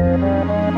Música